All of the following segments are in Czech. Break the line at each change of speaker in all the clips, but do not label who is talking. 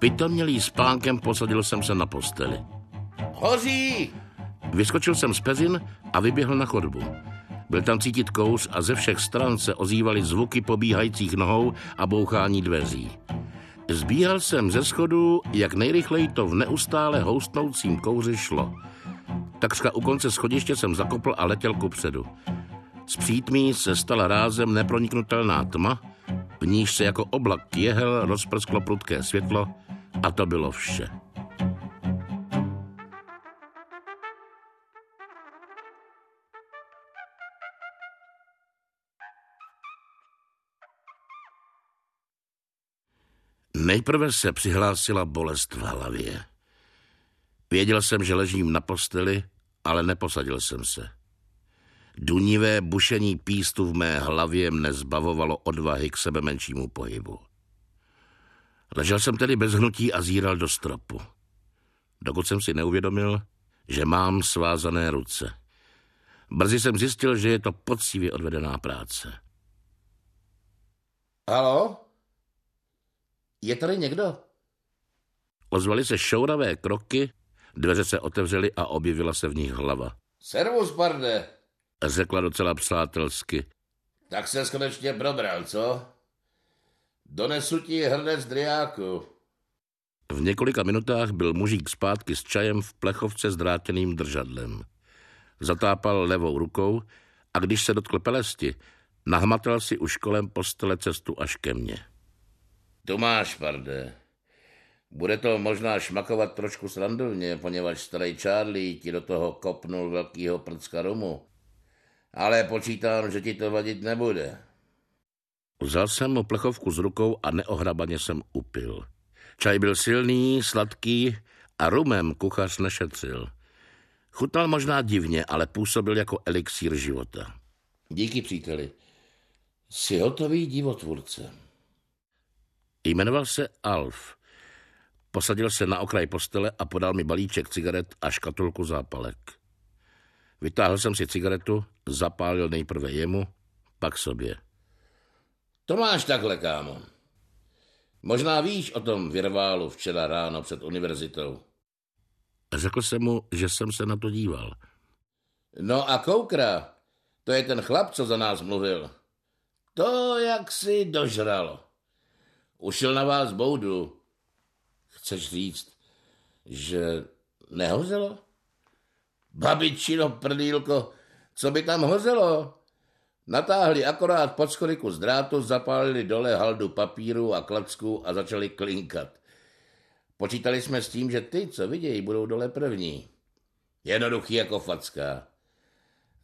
Pitomělý spánkem posadil jsem se na posteli.
Hoří!
Vyskočil jsem z pezin a vyběhl na chodbu. Byl tam cítit kous a ze všech stran se ozývaly zvuky pobíhajících nohou a bouchání dveří. Zbíhal jsem ze schodu, jak nejrychleji to v neustále houstnoucím kouři šlo. Takřka u konce schodiště jsem zakopl a letěl kupředu. Z přítmí se stala rázem neproniknutelná tma, v níž se jako oblak jehel rozprsklo prudké světlo a to bylo vše. Nejprve se přihlásila bolest v hlavě. Věděl jsem, že ležím na posteli, ale neposadil jsem se. Dunivé bušení pístu v mé hlavě mne zbavovalo odvahy k sebe menšímu pohybu. Ležel jsem tedy bez hnutí a zíral do stropu. Dokud jsem si neuvědomil, že mám svázané ruce. Brzy jsem zjistil, že je to poctivě odvedená práce.
Halo? Je tady někdo?
Ozvaly se šouravé kroky, dveře se otevřely a objevila se v nich hlava.
Servus, barde.
Řekla docela přátelsky.
Tak se konečně probral, co? Donesu ti hrnec driáku.
V několika minutách byl mužík zpátky s čajem v plechovce s drátěným držadlem. Zatápal levou rukou a když se dotkl pelesti, nahmatal si už kolem postele cestu až ke mně.
Tu máš, parde. Bude to možná šmakovat trošku srandovně, poněvadž starý Charlie ti do toho kopnul velkýho prcka rumu. Ale počítám, že ti to vadit nebude.
Vzal jsem mu plechovku z rukou a neohrabaně jsem upil. Čaj byl silný, sladký a rumem kuchař nešetřil. Chutnal možná divně, ale působil jako elixír života.
Díky, příteli. Jsi hotový divotvůrce.
Jmenoval se Alf. Posadil se na okraj postele a podal mi balíček cigaret a škatulku zápalek. Vytáhl jsem si cigaretu, zapálil nejprve jemu, pak sobě.
To máš takhle, kámo. Možná víš o tom virválu včera ráno před univerzitou.
Řekl jsem mu, že jsem se na to díval.
No a Koukra, to je ten chlap, co za nás mluvil. To jak si dožralo. Ušel na vás boudu. Chceš říct, že nehozelo? Babičino prdýlko, co by tam hozelo? Natáhli akorát pod schody z drátu, zapálili dole haldu papíru a klacku a začali klinkat. Počítali jsme s tím, že ty, co vidějí, budou dole první. Jednoduchý jako facka.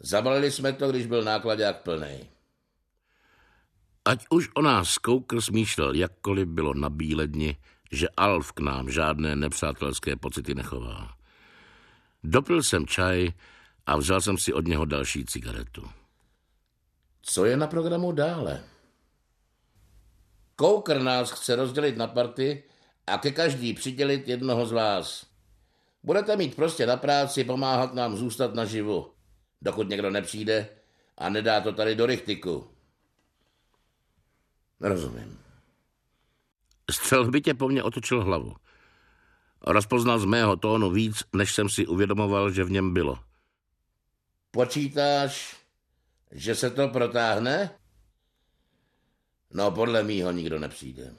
Zabalili jsme to, když byl nákladák plný.
Ať už o nás Koukr smýšlel jakkoliv bylo na bíledni, že Alf k nám žádné nepřátelské pocity nechová. Dopil jsem čaj a vzal jsem si od něho další cigaretu.
Co je na programu dále? Koukr nás chce rozdělit na party a ke každý přidělit jednoho z vás. Budete mít prostě na práci pomáhat nám zůstat naživu, dokud někdo nepřijde a nedá to tady do rychtiku. Rozumím.
Střelbitě po mně otočil hlavu. Rozpoznal z mého tónu víc, než jsem si uvědomoval, že v něm bylo.
Počítáš, že se to protáhne? No, podle mýho nikdo nepřijde.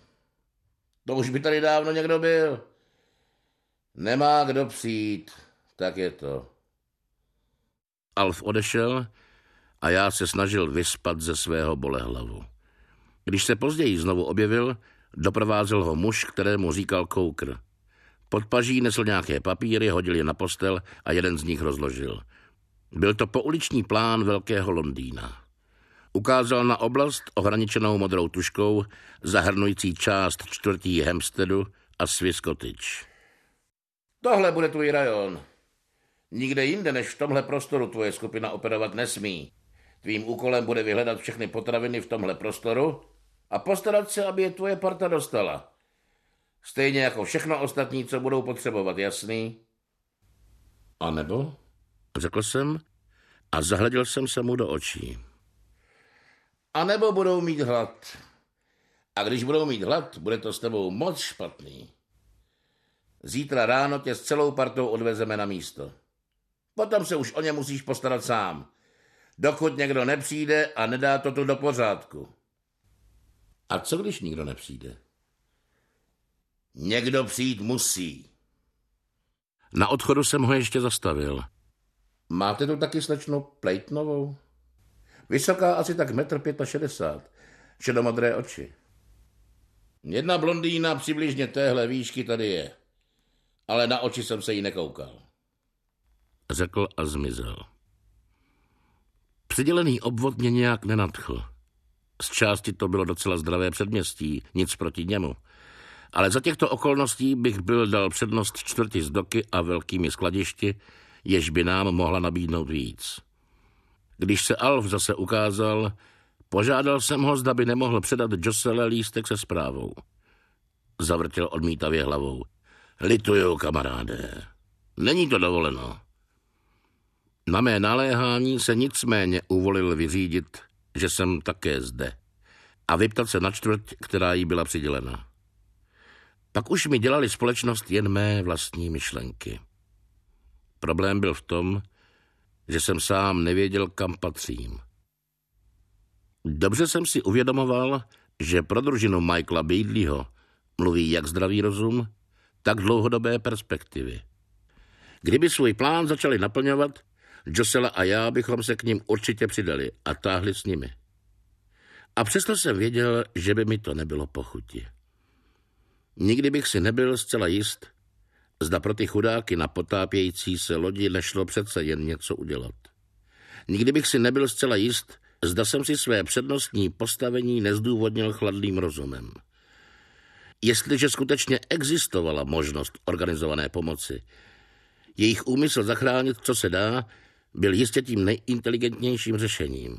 To už by tady dávno někdo byl. Nemá kdo přijít, tak je to.
Alf odešel a já se snažil vyspat ze svého bolehlavu. Když se později znovu objevil, doprovázel ho muž, kterému říkal Koukr. Pod paží nesl nějaké papíry, hodil je na postel a jeden z nich rozložil. Byl to pouliční plán velkého Londýna. Ukázal na oblast ohraničenou modrou tuškou, zahrnující část čtvrtí Hempsteadu a Swiss Cottage.
Tohle bude tvůj rajon. Nikde jinde než v tomhle prostoru tvoje skupina operovat nesmí. Tvým úkolem bude vyhledat všechny potraviny v tomhle prostoru a postarat se, aby je tvoje parta dostala. Stejně jako všechno ostatní, co budou potřebovat, jasný?
A nebo? Řekl jsem a zahleděl jsem se mu do očí.
A nebo budou mít hlad. A když budou mít hlad, bude to s tebou moc špatný. Zítra ráno tě s celou partou odvezeme na místo. Potom se už o ně musíš postarat sám, dokud někdo nepřijde a nedá to tu do pořádku. A co když nikdo nepřijde? Někdo přijít musí.
Na odchodu jsem ho ještě zastavil.
Máte tu taky slečnu Plejtnovou? Vysoká asi tak metr pět šedesát, šedomodré oči. Jedna blondýna přibližně téhle výšky tady je, ale na oči jsem se jí nekoukal.
Řekl a zmizel. Přidělený obvod mě nějak nenadchl. Z části to bylo docela zdravé předměstí, nic proti němu. Ale za těchto okolností bych byl dal přednost čtvrti z doky a velkými skladišti, jež by nám mohla nabídnout víc. Když se Alf zase ukázal, požádal jsem ho, zda by nemohl předat Josele lístek se zprávou. Zavrtěl odmítavě hlavou. Lituju, kamaráde. Není to dovoleno. Na mé naléhání se nicméně uvolil vyřídit, že jsem také zde a vyptat se na čtvrť, která jí byla přidělena. Pak už mi dělali společnost jen mé vlastní myšlenky. Problém byl v tom, že jsem sám nevěděl, kam patřím. Dobře jsem si uvědomoval, že pro družinu Michaela Beidleyho mluví jak zdravý rozum, tak dlouhodobé perspektivy. Kdyby svůj plán začali naplňovat, Josela a já bychom se k ním určitě přidali a táhli s nimi. A přesto jsem věděl, že by mi to nebylo pochuti. Nikdy bych si nebyl zcela jist, zda pro ty chudáky na potápějící se lodi nešlo přece jen něco udělat. Nikdy bych si nebyl zcela jist, zda jsem si své přednostní postavení nezdůvodnil chladným rozumem. Jestliže skutečně existovala možnost organizované pomoci, jejich úmysl zachránit, co se dá, byl jistě tím nejinteligentnějším řešením.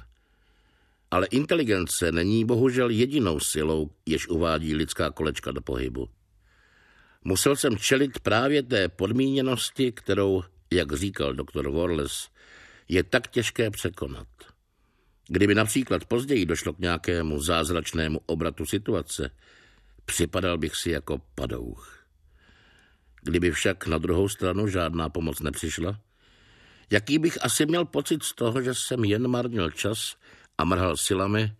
Ale inteligence není bohužel jedinou silou, jež uvádí lidská kolečka do pohybu. Musel jsem čelit právě té podmíněnosti, kterou, jak říkal doktor Warles, je tak těžké překonat. Kdyby například později došlo k nějakému zázračnému obratu situace, připadal bych si jako padouch. Kdyby však na druhou stranu žádná pomoc nepřišla, jaký bych asi měl pocit z toho, že jsem jen marnil čas a mrhal silami,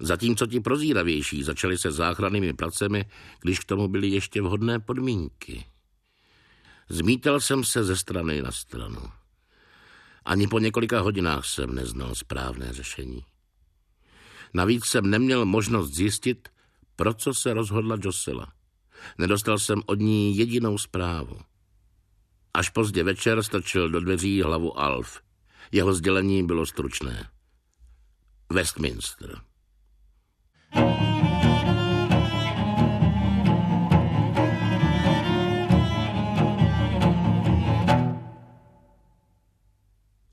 zatímco ti prozíravější začali se záchrannými pracemi, když k tomu byly ještě vhodné podmínky. Zmítal jsem se ze strany na stranu. Ani po několika hodinách jsem neznal správné řešení. Navíc jsem neměl možnost zjistit, pro co se rozhodla Josela. Nedostal jsem od ní jedinou zprávu. Až pozdě večer strčil do dveří hlavu Alf. Jeho sdělení bylo stručné. Westminster.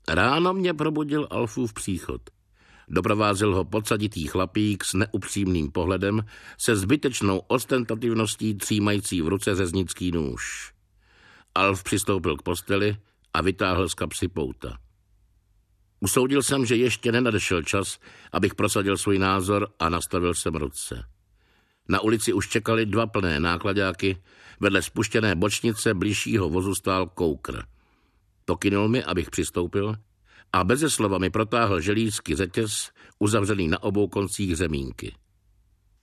Ráno mě probudil Alfův příchod. Doprovázel ho podsaditý chlapík s neupřímným pohledem, se zbytečnou ostentativností třímající v ruce řeznický nůž. Alf přistoupil k posteli a vytáhl z kapsy pouta. Usoudil jsem, že ještě nenadešel čas, abych prosadil svůj názor a nastavil jsem ruce. Na ulici už čekali dva plné nákladáky, vedle spuštěné bočnice blížšího vozu stál koukr. Pokynul mi, abych přistoupil a beze slova mi protáhl želízky řetěz, uzavřený na obou koncích zemínky.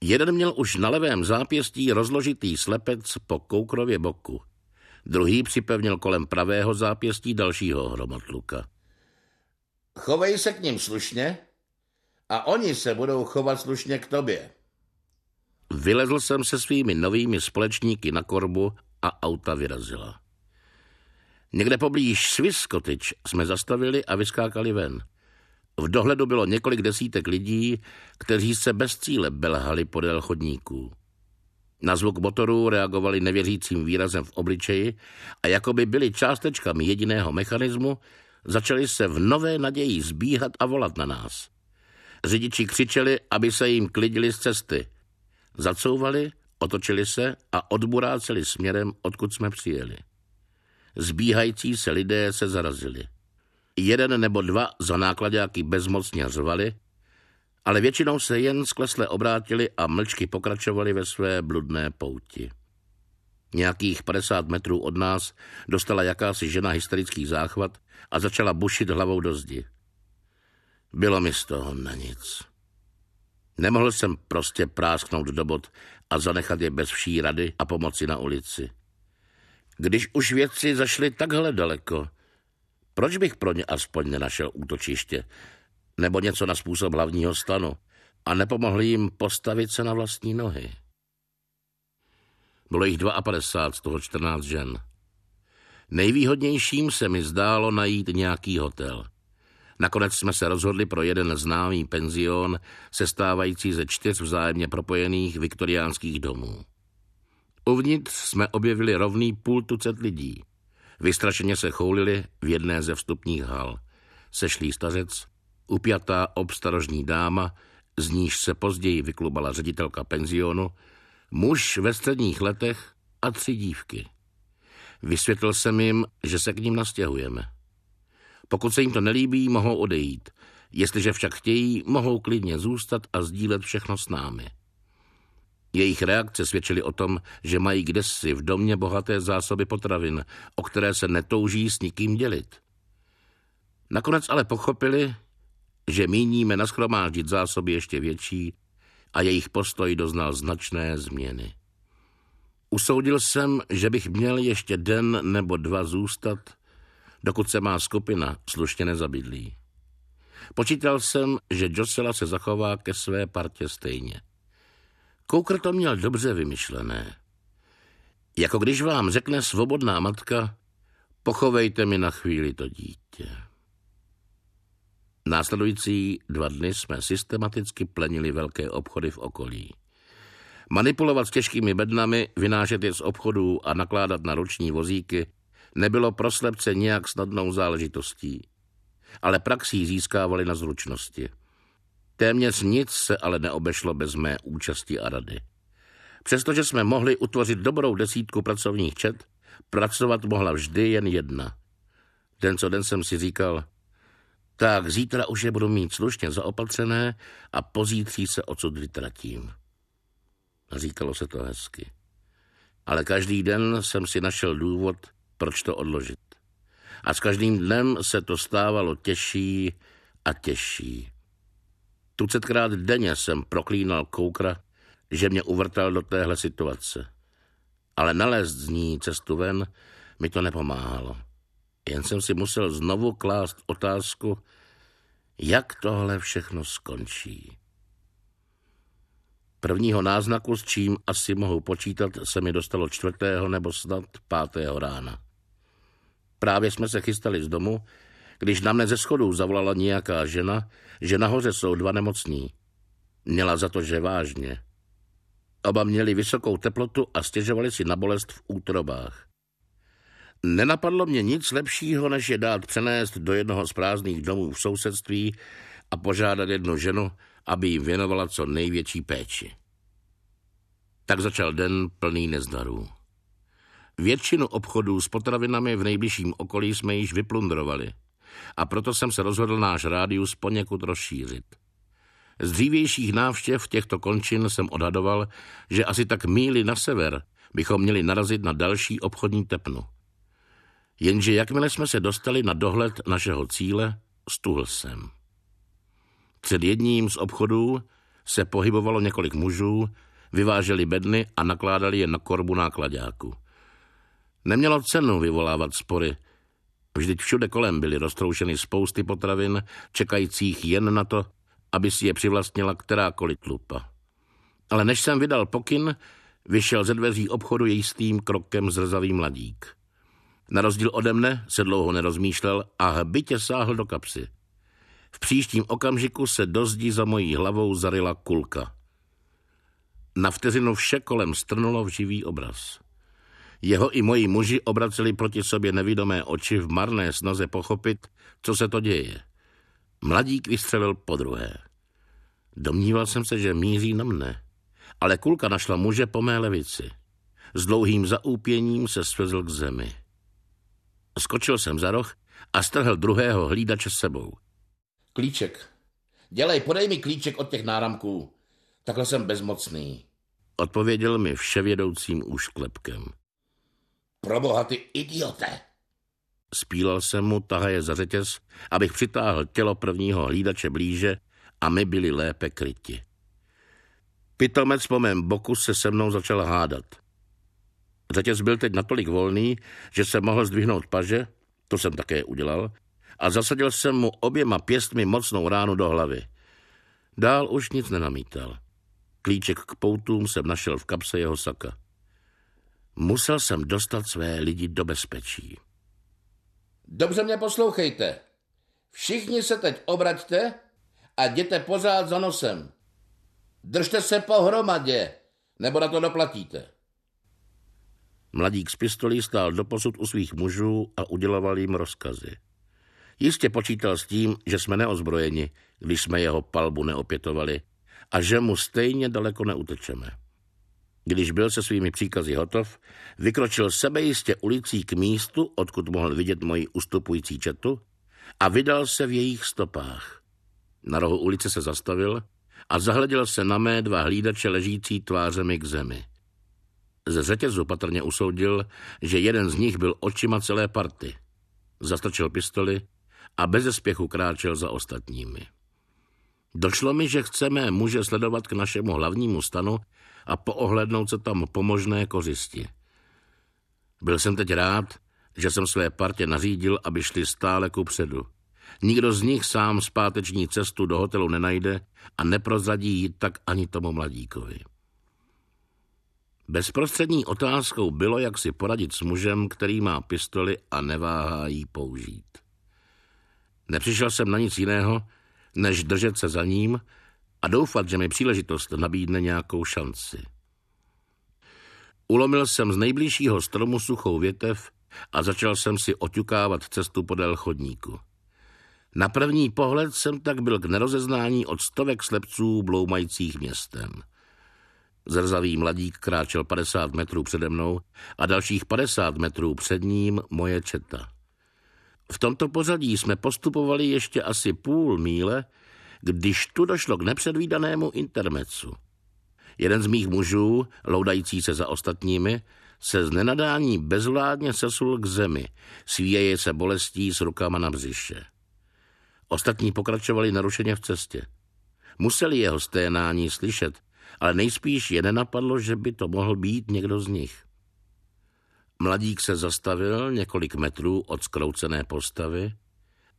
Jeden měl už na levém zápěstí rozložitý slepec po koukrově boku. Druhý připevnil kolem pravého zápěstí dalšího hromotluka.
Chovej se k ním slušně a oni se budou chovat slušně k tobě.
Vylezl jsem se svými novými společníky na korbu a auta vyrazila. Někde poblíž Cottage jsme zastavili a vyskákali ven. V dohledu bylo několik desítek lidí, kteří se bez cíle belhali podél chodníků. Na zvuk motoru reagovali nevěřícím výrazem v obličeji a jako by byli částečkami jediného mechanismu, začali se v nové naději zbíhat a volat na nás. Řidiči křičeli, aby se jim klidili z cesty. Zacouvali, otočili se a odburáceli směrem, odkud jsme přijeli. Zbíhající se lidé se zarazili. Jeden nebo dva za nákladáky bezmocně řvali, ale většinou se jen sklesle obrátili a mlčky pokračovali ve své bludné pouti. Nějakých 50 metrů od nás dostala jakási žena hysterický záchvat a začala bušit hlavou do zdi. Bylo mi z toho na nic. Nemohl jsem prostě prásknout do bod a zanechat je bez vší rady a pomoci na ulici. Když už věci zašly takhle daleko, proč bych pro ně aspoň nenašel útočiště nebo něco na způsob hlavního stanu a nepomohl jim postavit se na vlastní nohy? Bylo jich 52, z toho 14 žen. Nejvýhodnějším se mi zdálo najít nějaký hotel. Nakonec jsme se rozhodli pro jeden známý penzion, sestávající ze čtyř vzájemně propojených viktoriánských domů. Uvnitř jsme objevili rovný půl tucet lidí. Vystrašeně se choulili v jedné ze vstupních hal. Sešlý stařec, upjatá obstarožní dáma, z níž se později vyklubala ředitelka penzionu, muž ve středních letech a tři dívky. Vysvětlil jsem jim, že se k ním nastěhujeme. Pokud se jim to nelíbí, mohou odejít. Jestliže však chtějí, mohou klidně zůstat a sdílet všechno s námi. Jejich reakce svědčily o tom, že mají kdesi v domě bohaté zásoby potravin, o které se netouží s nikým dělit. Nakonec ale pochopili, že míníme naschromáždit zásoby ještě větší a jejich postoj doznal značné změny. Usoudil jsem, že bych měl ještě den nebo dva zůstat, dokud se má skupina slušně nezabydlí. Počítal jsem, že Josela se zachová ke své partě stejně. Koukr to měl dobře vymyšlené. Jako když vám řekne svobodná matka, pochovejte mi na chvíli to dítě. Následující dva dny jsme systematicky plenili velké obchody v okolí. Manipulovat s těžkými bednami, vynášet je z obchodů a nakládat na ruční vozíky nebylo pro slepce nějak snadnou záležitostí, ale praxí získávali na zručnosti. Téměř nic se ale neobešlo bez mé účasti a rady. Přestože jsme mohli utvořit dobrou desítku pracovních čet, pracovat mohla vždy jen jedna. Den co den jsem si říkal, tak zítra už je budu mít slušně zaopatřené a pozítří se odsud vytratím. Říkalo se to hezky. Ale každý den jsem si našel důvod, proč to odložit. A s každým dnem se to stávalo těžší a těžší. Tucetkrát denně jsem proklínal koukra, že mě uvrtal do téhle situace. Ale nalézt z ní cestu ven mi to nepomáhalo. Jen jsem si musel znovu klást otázku, jak tohle všechno skončí. Prvního náznaku, s čím asi mohu počítat, se mi dostalo čtvrtého nebo snad pátého rána. Právě jsme se chystali z domu, když na mne ze schodů zavolala nějaká žena, že nahoře jsou dva nemocní. Měla za to, že vážně. Oba měli vysokou teplotu a stěžovali si na bolest v útrobách. Nenapadlo mě nic lepšího, než je dát přenést do jednoho z prázdných domů v sousedství a požádat jednu ženu, aby jim věnovala co největší péči. Tak začal den plný nezdarů. Většinu obchodů s potravinami v nejbližším okolí jsme již vyplundrovali a proto jsem se rozhodl náš rádius poněkud rozšířit. Z dřívějších návštěv těchto končin jsem odhadoval, že asi tak míli na sever bychom měli narazit na další obchodní tepnu. Jenže jakmile jsme se dostali na dohled našeho cíle, stuhl jsem. Před jedním z obchodů se pohybovalo několik mužů, vyváželi bedny a nakládali je na korbu nákladáku. Nemělo cenu vyvolávat spory. Vždyť všude kolem byly roztroušeny spousty potravin, čekajících jen na to, aby si je přivlastnila kterákoliv tlupa. Ale než jsem vydal pokyn, vyšel ze dveří obchodu jistým krokem zrzavý mladík. Na rozdíl ode mne se dlouho nerozmýšlel a bytě sáhl do kapsy. V příštím okamžiku se do zdi za mojí hlavou zarila kulka. Na vteřinu vše kolem strnulo v živý obraz. Jeho i moji muži obraceli proti sobě nevidomé oči v marné snaze pochopit, co se to děje. Mladík vystřelil po druhé. Domníval jsem se, že míří na mne, ale kulka našla muže po mé levici. S dlouhým zaúpěním se svezl k zemi. Skočil jsem za roh a strhl druhého hlídače s sebou.
Klíček. Dělej, podej mi klíček od těch náramků. Takhle jsem bezmocný.
Odpověděl mi vševědoucím úšklepkem.
Proboha ty idiote!
Spílal jsem mu tahaje za řetěz, abych přitáhl tělo prvního hlídače blíže a my byli lépe kryti. Pitomec po mém boku se se mnou začal hádat. Řetěz byl teď natolik volný, že se mohl zdvihnout paže, to jsem také udělal, a zasadil jsem mu oběma pěstmi mocnou ránu do hlavy. Dál už nic nenamítal. Klíček k poutům jsem našel v kapse jeho saka. Musel jsem dostat své lidi do bezpečí.
Dobře mě poslouchejte. Všichni se teď obraťte a jděte pořád za nosem. Držte se pohromadě, nebo na to doplatíte.
Mladík z pistolí stál doposud u svých mužů a uděloval jim rozkazy. Jistě počítal s tím, že jsme neozbrojeni, když jsme jeho palbu neopětovali a že mu stejně daleko neutečeme. Když byl se svými příkazy hotov, vykročil sebejistě ulicí k místu, odkud mohl vidět moji ustupující četu a vydal se v jejich stopách. Na rohu ulice se zastavil a zahleděl se na mé dva hlídače ležící tvářemi k zemi. Ze řetězu patrně usoudil, že jeden z nich byl očima celé party. Zastrčil pistoli a bez spěchu kráčel za ostatními. Došlo mi, že chceme muže sledovat k našemu hlavnímu stanu a poohlednout se tam po možné kořisti. Byl jsem teď rád, že jsem své partě nařídil, aby šli stále ku předu. Nikdo z nich sám zpáteční cestu do hotelu nenajde a neprozradí ji tak ani tomu mladíkovi. Bezprostřední otázkou bylo, jak si poradit s mužem, který má pistoli a neváhá jí použít. Nepřišel jsem na nic jiného, než držet se za ním a doufat, že mi příležitost nabídne nějakou šanci. Ulomil jsem z nejbližšího stromu suchou větev a začal jsem si oťukávat cestu podél chodníku. Na první pohled jsem tak byl k nerozeznání od stovek slepců bloumajících městem. Zrzavý mladík kráčel 50 metrů přede mnou a dalších 50 metrů před ním moje četa. V tomto pořadí jsme postupovali ještě asi půl míle, když tu došlo k nepředvídanému intermecu. Jeden z mých mužů, loudající se za ostatními, se z nenadání bezvládně sesul k zemi, svíjeje se bolestí s rukama na břiše. Ostatní pokračovali narušeně v cestě. Museli jeho sténání slyšet, ale nejspíš je nenapadlo, že by to mohl být někdo z nich. Mladík se zastavil několik metrů od skroucené postavy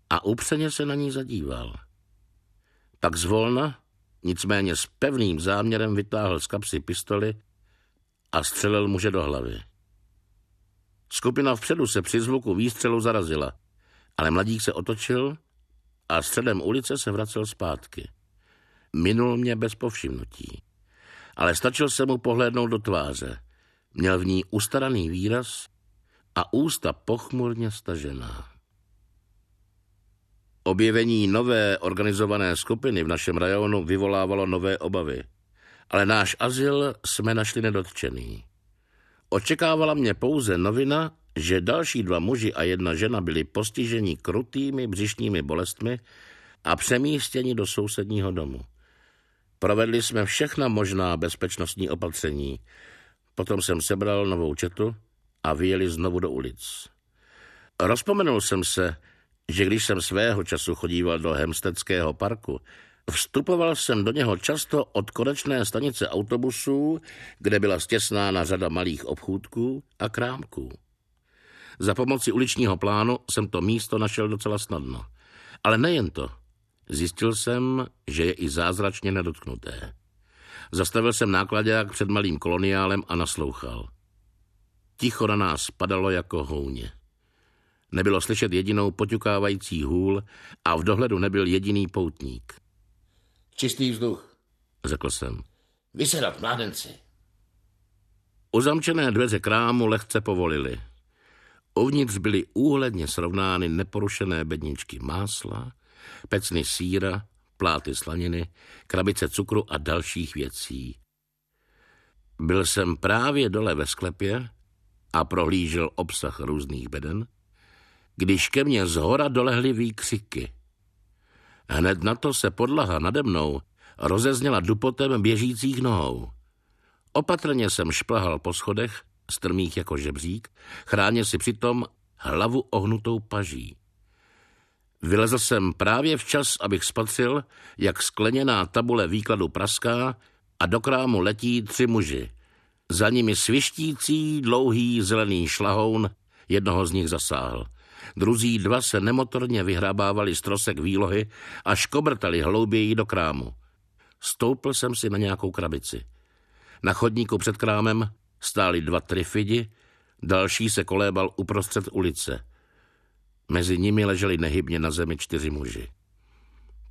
a upřeně se na ní zadíval. Tak zvolna, nicméně s pevným záměrem vytáhl z kapsy pistoli a střelil muže do hlavy. Skupina vpředu se při zvuku výstřelu zarazila, ale mladík se otočil a středem ulice se vracel zpátky. Minul mě bez povšimnutí, ale stačil se mu pohlédnout do tváře. Měl v ní ustaraný výraz a ústa pochmurně stažená. Objevení nové organizované skupiny v našem rajonu vyvolávalo nové obavy, ale náš azyl jsme našli nedotčený. Očekávala mě pouze novina, že další dva muži a jedna žena byli postiženi krutými břišními bolestmi a přemístěni do sousedního domu. Provedli jsme všechna možná bezpečnostní opatření. Potom jsem sebral novou četu a vyjeli znovu do ulic. Rozpomenul jsem se, že když jsem svého času chodíval do Hemstedského parku, vstupoval jsem do něho často od konečné stanice autobusů, kde byla stěsnána řada malých obchůdků a krámků. Za pomoci uličního plánu jsem to místo našel docela snadno. Ale nejen to. Zjistil jsem, že je i zázračně nedotknuté. Zastavil jsem nákladák před malým koloniálem a naslouchal. Ticho na nás padalo jako houně. Nebylo slyšet jedinou poťukávající hůl a v dohledu nebyl jediný poutník.
Čistý vzduch,
řekl jsem.
Vysedat, mládenci.
Uzamčené dveře krámu lehce povolili. Uvnitř byly úhledně srovnány neporušené bedničky másla, pecny síra, pláty slaniny, krabice cukru a dalších věcí. Byl jsem právě dole ve sklepě a prohlížel obsah různých beden, když ke mně z hora dolehly výkřiky. Hned na to se podlaha nade mnou rozezněla dupotem běžících nohou. Opatrně jsem šplhal po schodech strmých jako žebřík, chráně si přitom hlavu ohnutou paží. Vylezl jsem právě včas, abych spatřil, jak skleněná tabule výkladu praská a do krámu letí tři muži. Za nimi svištící, dlouhý zelený šlahoun, jednoho z nich zasáhl. Druzí dva se nemotorně vyhrabávali z trosek výlohy a škobrtali hlouběji do krámu. Stoupl jsem si na nějakou krabici. Na chodníku před krámem stáli dva trifidi, další se kolébal uprostřed ulice. Mezi nimi leželi nehybně na zemi čtyři muži.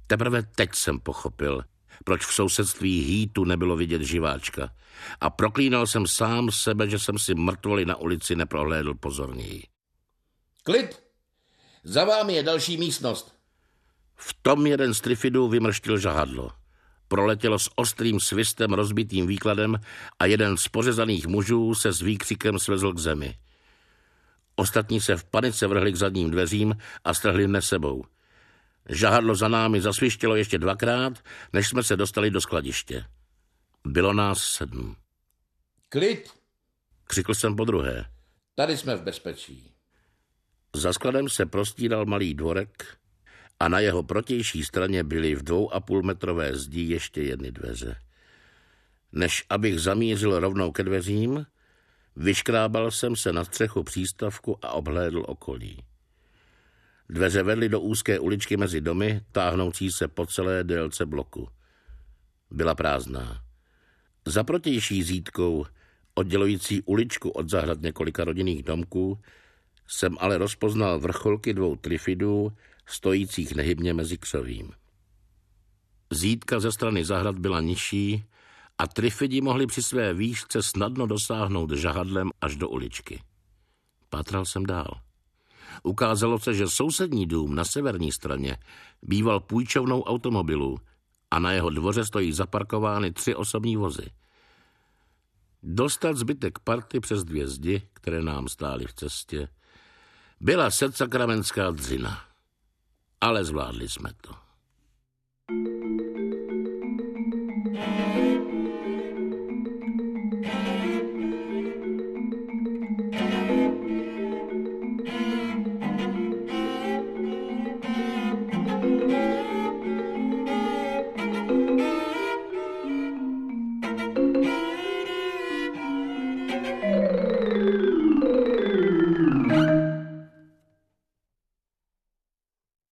Teprve teď jsem pochopil, proč v sousedství hýtu nebylo vidět živáčka. A proklínal jsem sám sebe, že jsem si mrtvoli na ulici neprohlédl pozorněji.
Klid! Za vámi je další místnost.
V tom jeden z trifidů vymrštil žahadlo. Proletělo s ostrým svistem rozbitým výkladem a jeden z pořezaných mužů se s výkřikem svezl k zemi. Ostatní se v panice vrhli k zadním dveřím a strhli mne sebou. Žahadlo za námi zasvištělo ještě dvakrát, než jsme se dostali do skladiště. Bylo nás sedm.
Klid!
Křikl jsem po druhé.
Tady jsme v bezpečí.
Za skladem se prostíral malý dvorek a na jeho protější straně byly v dvou a půl metrové zdi ještě jedny dveře. Než abych zamířil rovnou ke dveřím, vyškrábal jsem se na střechu přístavku a obhlédl okolí. Dveře vedly do úzké uličky mezi domy, táhnoucí se po celé délce bloku. Byla prázdná. Za protější zítkou, oddělující uličku od zahrad několika rodinných domků, jsem ale rozpoznal vrcholky dvou trifidů, stojících nehybně mezi křovím. Zítka ze strany zahrad byla nižší a trifidi mohli při své výšce snadno dosáhnout žahadlem až do uličky. Pátral jsem dál. Ukázalo se, že sousední dům na severní straně býval půjčovnou automobilů a na jeho dvoře stojí zaparkovány tři osobní vozy. Dostat zbytek party přes dvě zdi, které nám stály v cestě, byla sedcakramenská dřina. Ale zvládli jsme to.